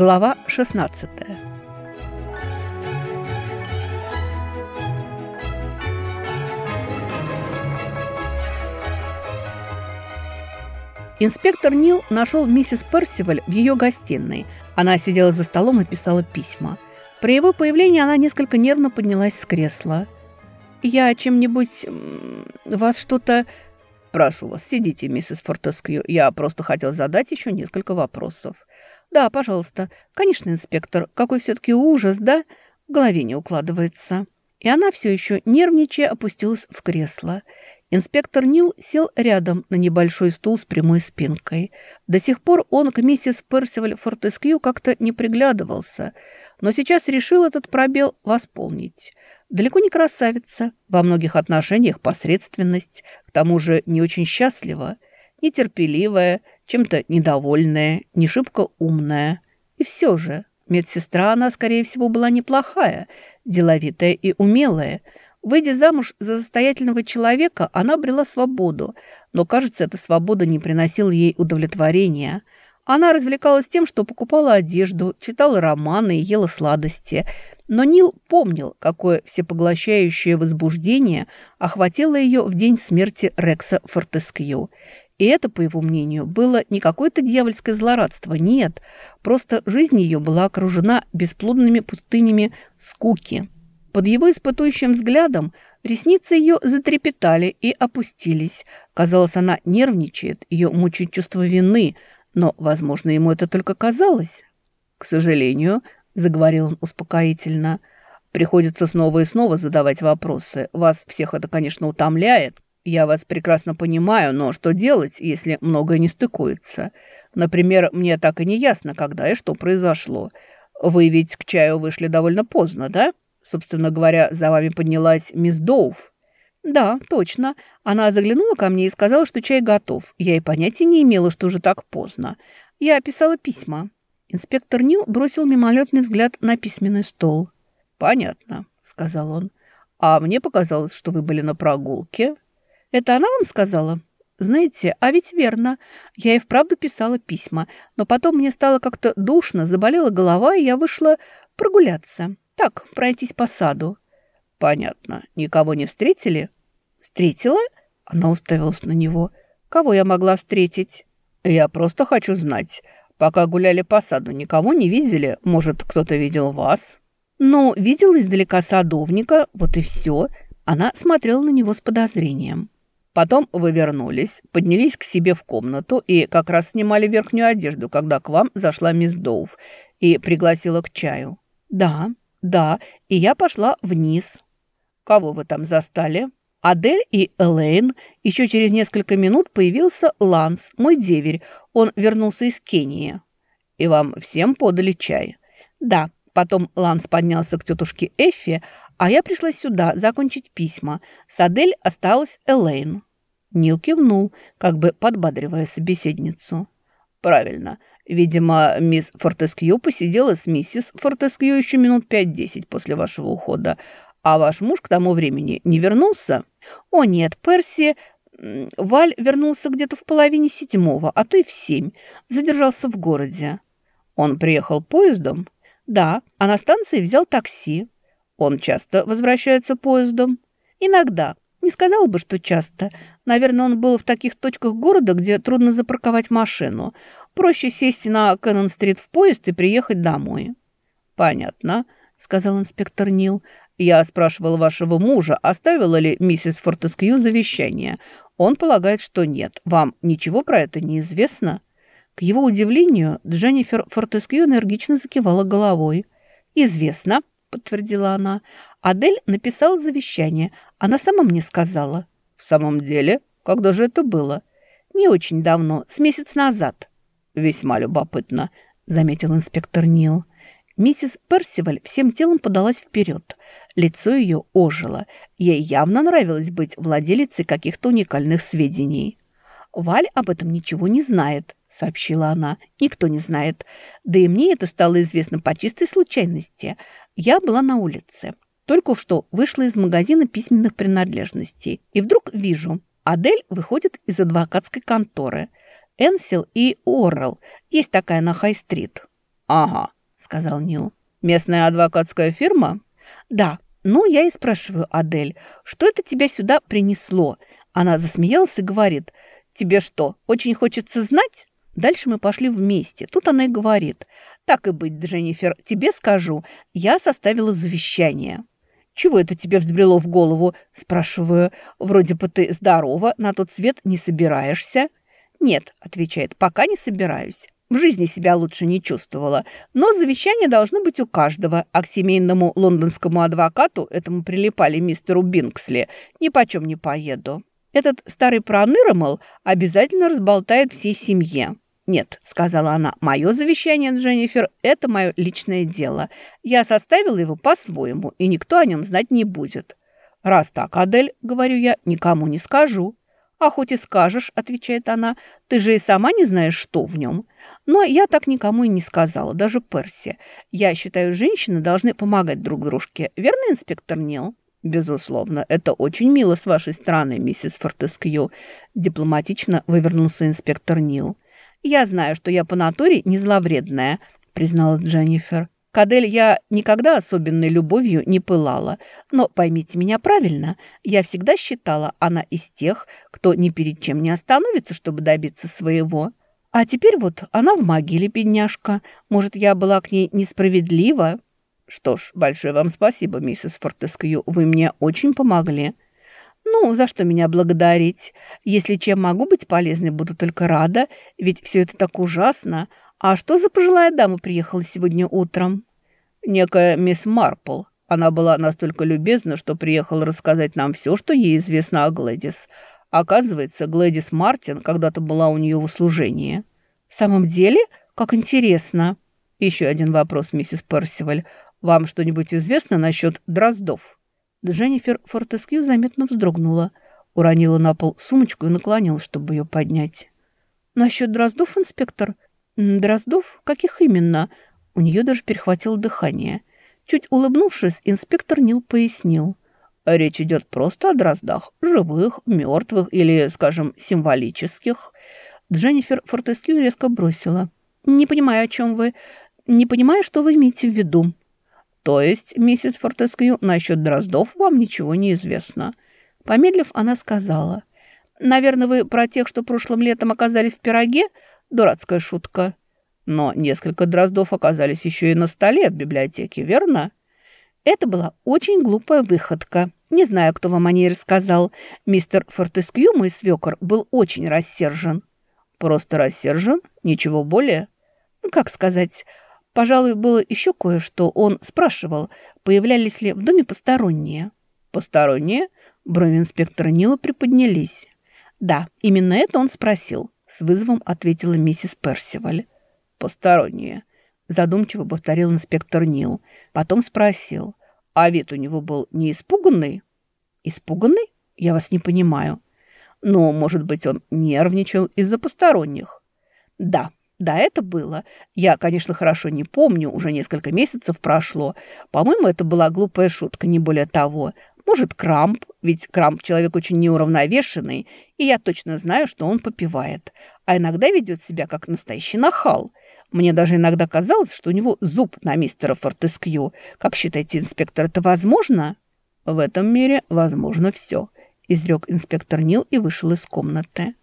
Глава 16 Инспектор Нил нашел миссис Персиваль в ее гостиной. Она сидела за столом и писала письма. При его появлении она несколько нервно поднялась с кресла. «Я чем-нибудь... вас что-то...» «Прошу вас, сидите, миссис Фортескью. Я просто хотел задать еще несколько вопросов». «Да, пожалуйста. Конечно, инспектор. Какой все-таки ужас, да? В голове не укладывается». И она все еще нервничая опустилась в кресло. Инспектор Нил сел рядом на небольшой стул с прямой спинкой. До сих пор он к миссис Персиваль Фортескью как-то не приглядывался, но сейчас решил этот пробел восполнить. Далеко не красавица, во многих отношениях посредственность, к тому же не очень счастлива, нетерпеливая, чем-то недовольная, не шибко умная. И все же медсестра она, скорее всего, была неплохая, деловитая и умелая. Выйдя замуж за состоятельного человека, она обрела свободу, но, кажется, эта свобода не приносила ей удовлетворения. Она развлекалась тем, что покупала одежду, читала романы и ела сладости. Но Нил помнил, какое всепоглощающее возбуждение охватило ее в день смерти Рекса Фортескью – и это, по его мнению, было не какое-то дьявольское злорадство, нет. Просто жизнь ее была окружена бесплодными пустынями скуки. Под его испытующим взглядом ресницы ее затрепетали и опустились. Казалось, она нервничает, ее мучает чувство вины, но, возможно, ему это только казалось. «К сожалению», — заговорил он успокоительно, — «приходится снова и снова задавать вопросы. Вас всех это, конечно, утомляет, я вас прекрасно понимаю, но что делать, если многое не стыкуется? Например, мне так и не ясно, когда и что произошло. Вы ведь к чаю вышли довольно поздно, да? Собственно говоря, за вами поднялась мисс Доуф. Да, точно. Она заглянула ко мне и сказала, что чай готов. Я и понятия не имела, что уже так поздно. Я писала письма. Инспектор Нил бросил мимолетный взгляд на письменный стол. «Понятно», — сказал он. «А мне показалось, что вы были на прогулке». Это она вам сказала? Знаете, а ведь верно. Я и вправду писала письма, но потом мне стало как-то душно, заболела голова, и я вышла прогуляться. Так, пройтись по саду. Понятно. Никого не встретили? Встретила? Она уставилась на него. Кого я могла встретить? Я просто хочу знать. Пока гуляли по саду, никого не видели? Может, кто-то видел вас? Ну, видела издалека садовника, вот и все. Она смотрела на него с подозрением. Потом вы вернулись, поднялись к себе в комнату и как раз снимали верхнюю одежду, когда к вам зашла мисс Доув и пригласила к чаю. Да, да, и я пошла вниз. Кого вы там застали? Адель и Элейн. Еще через несколько минут появился Ланс, мой деверь. Он вернулся из Кении. И вам всем подали чай? Да, потом Ланс поднялся к тетушке Эффи, а я пришла сюда закончить письма. С Адель осталась Элейн. Нил кивнул, как бы подбадривая собеседницу. «Правильно. Видимо, мисс Фортескью посидела с миссис Фортескью еще минут пять-десять после вашего ухода. А ваш муж к тому времени не вернулся?» «О нет, Перси...» Валь вернулся где-то в половине седьмого, а то и в семь. Задержался в городе. Он приехал поездом? Да, а на станции взял такси. Он часто возвращается поездом? Иногда. Не сказал бы, что часто. Наверное, он был в таких точках города, где трудно запарковать машину. Проще сесть на Кэннон-стрит в поезд и приехать домой». «Понятно», — сказал инспектор Нил. «Я спрашивал вашего мужа, оставила ли миссис Фортескью завещание. Он полагает, что нет. Вам ничего про это не известно?» К его удивлению, Дженнифер Фортескью энергично закивала головой. «Известно», — подтвердила она. «Адель написала завещание. Она сама мне сказала». «В самом деле? Когда же это было?» «Не очень давно, с месяц назад». «Весьма любопытно», — заметил инспектор Нил. Миссис Персиваль всем телом подалась вперед. Лицо ее ожило. Ей явно нравилось быть владелицей каких-то уникальных сведений. «Валь об этом ничего не знает», — сообщила она. «Никто не знает. Да и мне это стало известно по чистой случайности. Я была на улице. Только что вышла из магазина письменных принадлежностей. И вдруг вижу, Адель выходит из адвокатской конторы. Энсел и Оррелл. Есть такая на Хай-стрит. «Ага», — сказал Нил. «Местная адвокатская фирма?» «Да. Ну, я и спрашиваю, Адель, что это тебя сюда принесло?» Она засмеялась и говорит, «Тебе что, очень хочется знать?» Дальше мы пошли вместе. Тут она и говорит, «Так и быть, Дженнифер, тебе скажу, я составила завещание». «Чего это тебе взбрело в голову?» – спрашиваю. «Вроде бы ты здорова, на тот свет не собираешься». «Нет», – отвечает, – «пока не собираюсь». В жизни себя лучше не чувствовала. Но завещание должно быть у каждого, а к семейному лондонскому адвокату, этому прилипали мистеру Бинксли, ни почем не поеду. Этот старый проныра, мол, обязательно разболтает всей семье. «Нет», — сказала она, — «мое завещание, Дженнифер, это мое личное дело. Я составила его по-своему, и никто о нем знать не будет». «Раз так, Адель, — говорю я, — никому не скажу». «А хоть и скажешь», — отвечает она, — «ты же и сама не знаешь, что в нем». Но я так никому и не сказала, даже Перси. Я считаю, женщины должны помогать друг дружке. Верно, инспектор Нил? «Безусловно, это очень мило с вашей стороны, миссис Фортескью», – дипломатично вывернулся инспектор Нил. «Я знаю, что я по натуре не зловредная», – призналась Дженнифер. Кадель я никогда особенной любовью не пылала, но поймите меня правильно, я всегда считала, она из тех, кто ни перед чем не остановится, чтобы добиться своего. А теперь вот она в могиле, бедняжка. Может, я была к ней несправедлива? Что ж, большое вам спасибо, миссис Фортескью, вы мне очень помогли. Ну, за что меня благодарить? Если чем могу быть полезной, буду только рада, ведь все это так ужасно. А что за пожилая дама приехала сегодня утром? Некая мисс Марпл. Она была настолько любезна, что приехала рассказать нам все, что ей известно о Глэдис. Оказывается, Глэдис Мартин когда-то была у нее в услужении. В самом деле? Как интересно. Еще один вопрос, миссис Персиваль. Вам что-нибудь известно насчет дроздов?» Дженнифер Фортескью заметно вздрогнула, уронила на пол сумочку и наклонилась, чтобы ее поднять. «Насчет дроздов, инспектор? Дроздов? Каких именно?» У нее даже перехватило дыхание. Чуть улыбнувшись, инспектор Нил пояснил. «Речь идет просто о дроздах, живых, мертвых или, скажем, символических». Дженнифер Фортескью резко бросила. «Не понимаю, о чем вы. Не понимаю, что вы имеете в виду». «То есть, миссис Фортескью, насчет Дроздов вам ничего не известно?» Помедлив, она сказала. «Наверное, вы про тех, что прошлым летом оказались в пироге? Дурацкая шутка». «Но несколько Дроздов оказались еще и на столе в библиотеке, верно?» Это была очень глупая выходка. Не знаю, кто вам о ней рассказал. Мистер Фортескью, мой свекор, был очень рассержен. Просто рассержен? Ничего более? Ну, как сказать... Пожалуй, было еще кое-что. Он спрашивал, появлялись ли в доме посторонние. «Посторонние?» Брови инспектора Нила приподнялись. «Да, именно это он спросил», — с вызовом ответила миссис Персиваль. «Посторонние», — задумчиво повторил инспектор Нил. Потом спросил, «А вид у него был не испуганный?» «Испуганный? Я вас не понимаю». «Ну, может быть, он нервничал из-за посторонних?» «Да, да, это было. Я, конечно, хорошо не помню, уже несколько месяцев прошло. По-моему, это была глупая шутка, не более того. Может, Крамп, ведь Крамп человек очень неуравновешенный, и я точно знаю, что он попивает. А иногда ведет себя как настоящий нахал. Мне даже иногда казалось, что у него зуб на мистера Фортескью. Как считаете, инспектор, это возможно? В этом мире возможно все, изрек инспектор Нил и вышел из комнаты.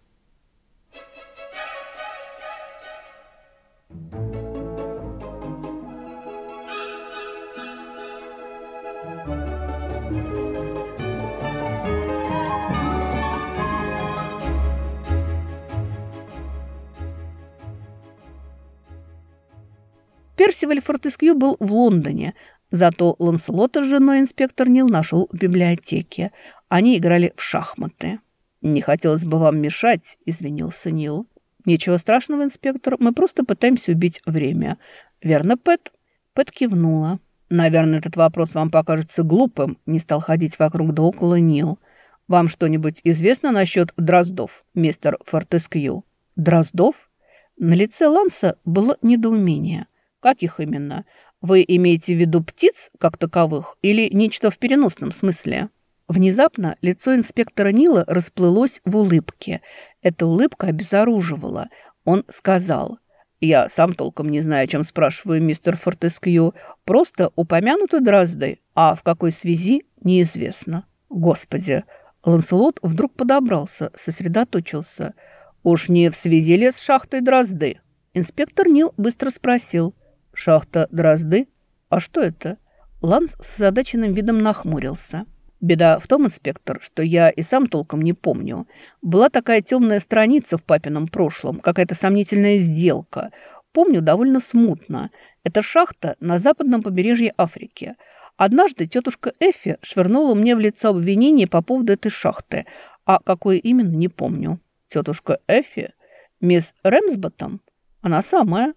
Персиваль Фортескью был в Лондоне, зато Ланселота с женой инспектор Нил нашел в библиотеке. Они играли в шахматы. «Не хотелось бы вам мешать», — извинился Нил. «Ничего страшного, инспектор, мы просто пытаемся убить время. Верно, Пэт?» Пэт кивнула. «Наверное, этот вопрос вам покажется глупым», — не стал ходить вокруг да около Нил. «Вам что-нибудь известно насчет дроздов, мистер Фортескью?» «Дроздов?» На лице Ланса было недоумение. «Каких именно? Вы имеете в виду птиц как таковых или нечто в переносном смысле?» Внезапно лицо инспектора Нила расплылось в улыбке. Эта улыбка обезоруживала. Он сказал, Я сам толком не знаю, о чем спрашиваю, мистер Фортескью. Просто упомянуты дрозды, а в какой связи – неизвестно. Господи, Ланселот вдруг подобрался, сосредоточился. Уж не в связи ли с шахтой дрозды? Инспектор Нил быстро спросил. «Шахта дрозды? А что это?» Ланс с задаченным видом нахмурился. Беда в том, инспектор, что я и сам толком не помню. Была такая темная страница в папином прошлом, какая-то сомнительная сделка. Помню довольно смутно. Это шахта на западном побережье Африки. Однажды тетушка Эффи швырнула мне в лицо обвинение по поводу этой шахты, а какое именно, не помню. Тетушка Эффи? Мисс Рэмсботтом? Она самая.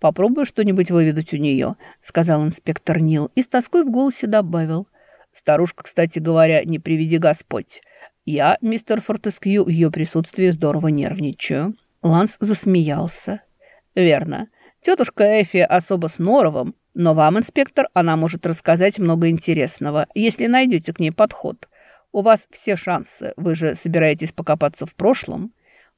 «Попробую что-нибудь выведать у нее», — сказал инспектор Нил и с тоской в голосе добавил. Старушка, кстати говоря, не приведи Господь. Я, мистер Фортескью, в ее присутствии здорово нервничаю». Ланс засмеялся. «Верно. Тетушка Эфи особо с Норовым, но вам, инспектор, она может рассказать много интересного, если найдете к ней подход. У вас все шансы, вы же собираетесь покопаться в прошлом».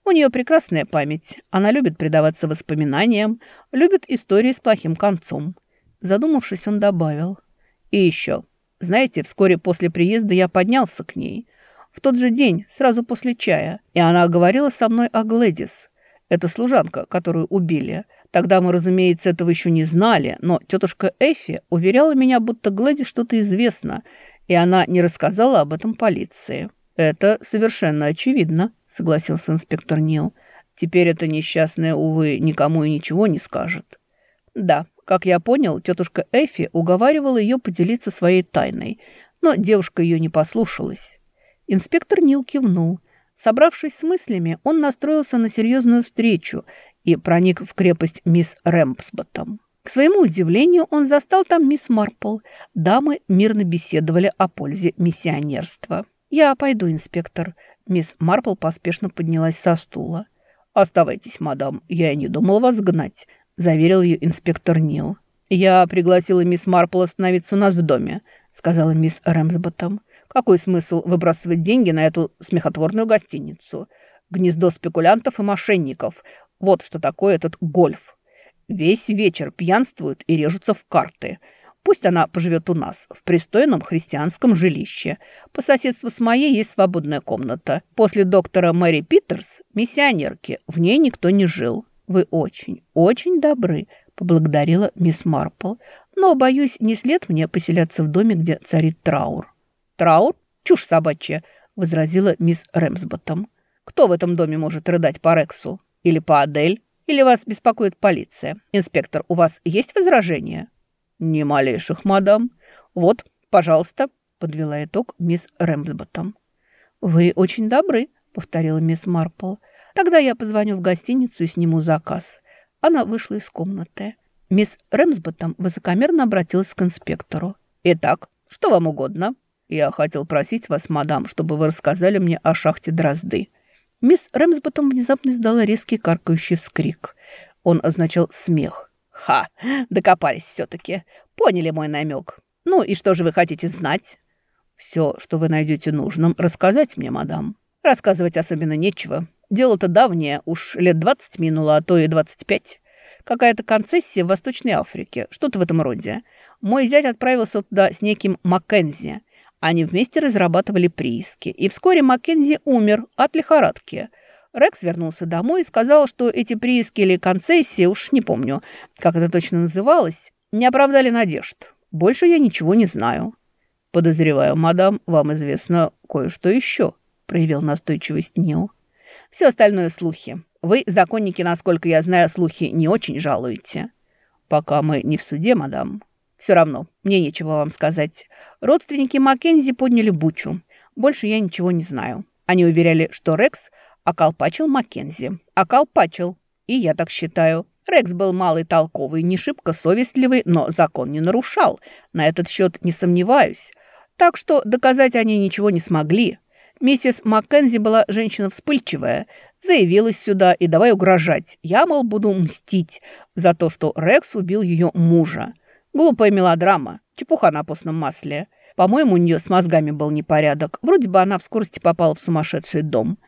У нее прекрасная память. Она любит предаваться воспоминаниям, любит истории с плохим концом. Задумавшись, он добавил. И еще. Знаете, вскоре после приезда я поднялся к ней. В тот же день, сразу после чая. И она говорила со мной о Глэдис. Это служанка, которую убили. Тогда мы, разумеется, этого еще не знали, но тетушка Эфи уверяла меня, будто Глэдис что-то известно, и она не рассказала об этом полиции. «Это совершенно очевидно», — согласился инспектор Нил. «Теперь эта несчастная, увы, никому и ничего не скажет». «Да, как я понял, тетушка Эфи уговаривала ее поделиться своей тайной, но девушка ее не послушалась. Инспектор Нил кивнул. Собравшись с мыслями, он настроился на серьезную встречу и проник в крепость мисс Рэмпсботтом. К своему удивлению, он застал там мисс Марпл. Дамы мирно беседовали о пользе миссионерства. «Я пойду, инспектор». Мисс Марпл поспешно поднялась со стула. «Оставайтесь, мадам, я и не думал вас гнать заверил ее инспектор Нил. «Я пригласила мисс Марпл остановиться у нас в доме», сказала мисс Рэмсботтом. «Какой смысл выбрасывать деньги на эту смехотворную гостиницу? Гнездо спекулянтов и мошенников. Вот что такое этот гольф. Весь вечер пьянствуют и режутся в карты. Пусть она поживет у нас, в пристойном христианском жилище. По соседству с моей есть свободная комната. После доктора Мэри Питерс, миссионерки, в ней никто не жил». «Вы очень, очень добры», – поблагодарила мисс Марпл. «Но, боюсь, не след мне поселяться в доме, где царит траур». «Траур? Чушь собачья», – возразила мисс Рэмсботтом. «Кто в этом доме может рыдать по Рексу? Или по Адель? Или вас беспокоит полиция? Инспектор, у вас есть возражения?» «Ни малейших, мадам. Вот, пожалуйста», – подвела итог мисс Рэмсботтом. «Вы очень добры», – повторила мисс Марпл. Тогда я позвоню в гостиницу и сниму заказ». Она вышла из комнаты. Мисс Рэмсботтом высокомерно обратилась к инспектору. «Итак, что вам угодно?» «Я хотел просить вас, мадам, чтобы вы рассказали мне о шахте Дрозды». Мисс Рэмсботтом внезапно издала резкий каркающий вскрик. Он означал смех. «Ха! Докопались все-таки. Поняли мой намек. Ну и что же вы хотите знать?» «Все, что вы найдете нужным, рассказать мне, мадам». «Рассказывать особенно нечего. Дело-то давнее, уж лет 20 минуло, а то и 25. Какая-то концессия в Восточной Африке, что-то в этом роде. Мой зять отправился туда с неким Маккензи. Они вместе разрабатывали прииски. И вскоре Маккензи умер от лихорадки. Рекс вернулся домой и сказал, что эти прииски или концессии, уж не помню, как это точно называлось, не оправдали надежд. Больше я ничего не знаю. «Подозреваю, мадам, вам известно кое-что еще», — проявил настойчивость Нил. Все остальное слухи. Вы, законники, насколько я знаю, слухи не очень жалуете. Пока мы не в суде, мадам. Все равно, мне нечего вам сказать. Родственники Маккензи подняли бучу. Больше я ничего не знаю. Они уверяли, что Рекс околпачил Маккензи. Околпачил. И я так считаю. Рекс был малый толковый, не шибко совестливый, но закон не нарушал. На этот счет не сомневаюсь. Так что доказать они ничего не смогли. Миссис Маккензи была женщина вспыльчивая, заявилась сюда и давай угрожать. Я, мол, буду мстить за то, что Рекс убил ее мужа. Глупая мелодрама, чепуха на постном масле. По-моему, у нее с мозгами был непорядок. Вроде бы она в скорости попала в сумасшедший дом.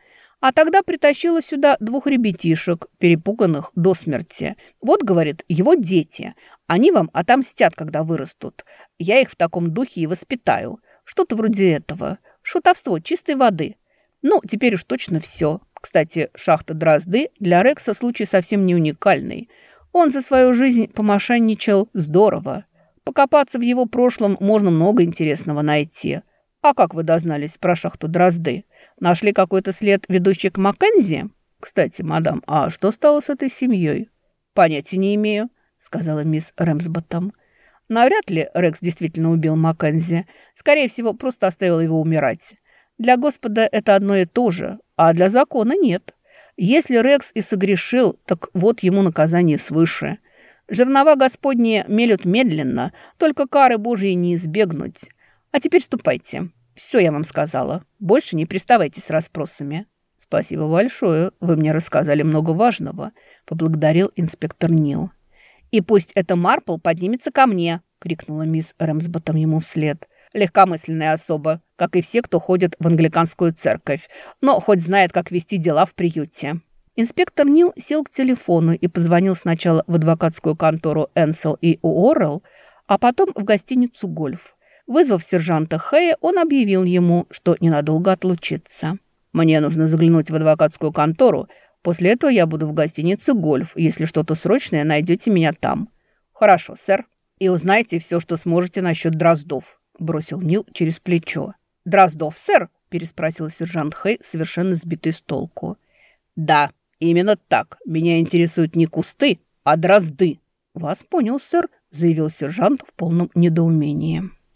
А тогда притащила сюда двух ребятишек, перепуганных до смерти. Вот, говорит, его дети. Они вам отомстят, когда вырастут. Я их в таком духе и воспитаю. Что-то вроде этого. Шутовство чистой воды. Ну, теперь уж точно все. Кстати, шахта Дрозды для Рекса случай совсем не уникальный. Он за свою жизнь помошенничал здорово. Покопаться в его прошлом можно много интересного найти. А как вы дознались про шахту Дрозды? Нашли какой-то след, ведущий к Маккензи? Кстати, мадам, а что стало с этой семьей? Понятия не имею, сказала мисс Рэмсботтом. Навряд ли Рекс действительно убил Маккензи. Скорее всего, просто оставил его умирать. Для Господа это одно и то же, а для закона нет. Если Рекс и согрешил, так вот ему наказание свыше. Жернова Господние мелют медленно, только кары Божьи не избегнуть. А теперь ступайте. Все я вам сказала. Больше не приставайте с расспросами. Спасибо большое. Вы мне рассказали много важного, поблагодарил инспектор Нил. И пусть эта Марпл поднимется ко мне, крикнула мисс Рэмсботом ему вслед. Легкомысленная особа, как и все, кто ходит в англиканскую церковь, но хоть знает, как вести дела в приюте. Инспектор Нил сел к телефону и позвонил сначала в адвокатскую контору Энсел и Уоррелл, а потом в гостиницу «Гольф». Вызвав сержанта Хэя, он объявил ему, что ненадолго отлучится. «Мне нужно заглянуть в адвокатскую контору. После этого я буду в гостинице «Гольф». Если что-то срочное, найдете меня там». «Хорошо, сэр. И узнайте все, что сможете насчет Дроздов», – бросил Нил через плечо. «Дроздов, сэр?» – переспросил сержант Хэй, совершенно сбитый с толку. «Да, именно так. Меня интересуют не кусты, а дрозды». «Вас понял, сэр», – заявил сержант в полном недоумении.